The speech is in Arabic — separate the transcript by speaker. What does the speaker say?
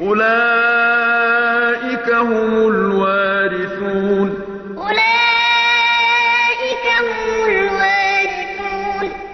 Speaker 1: أولئك هم الوحيد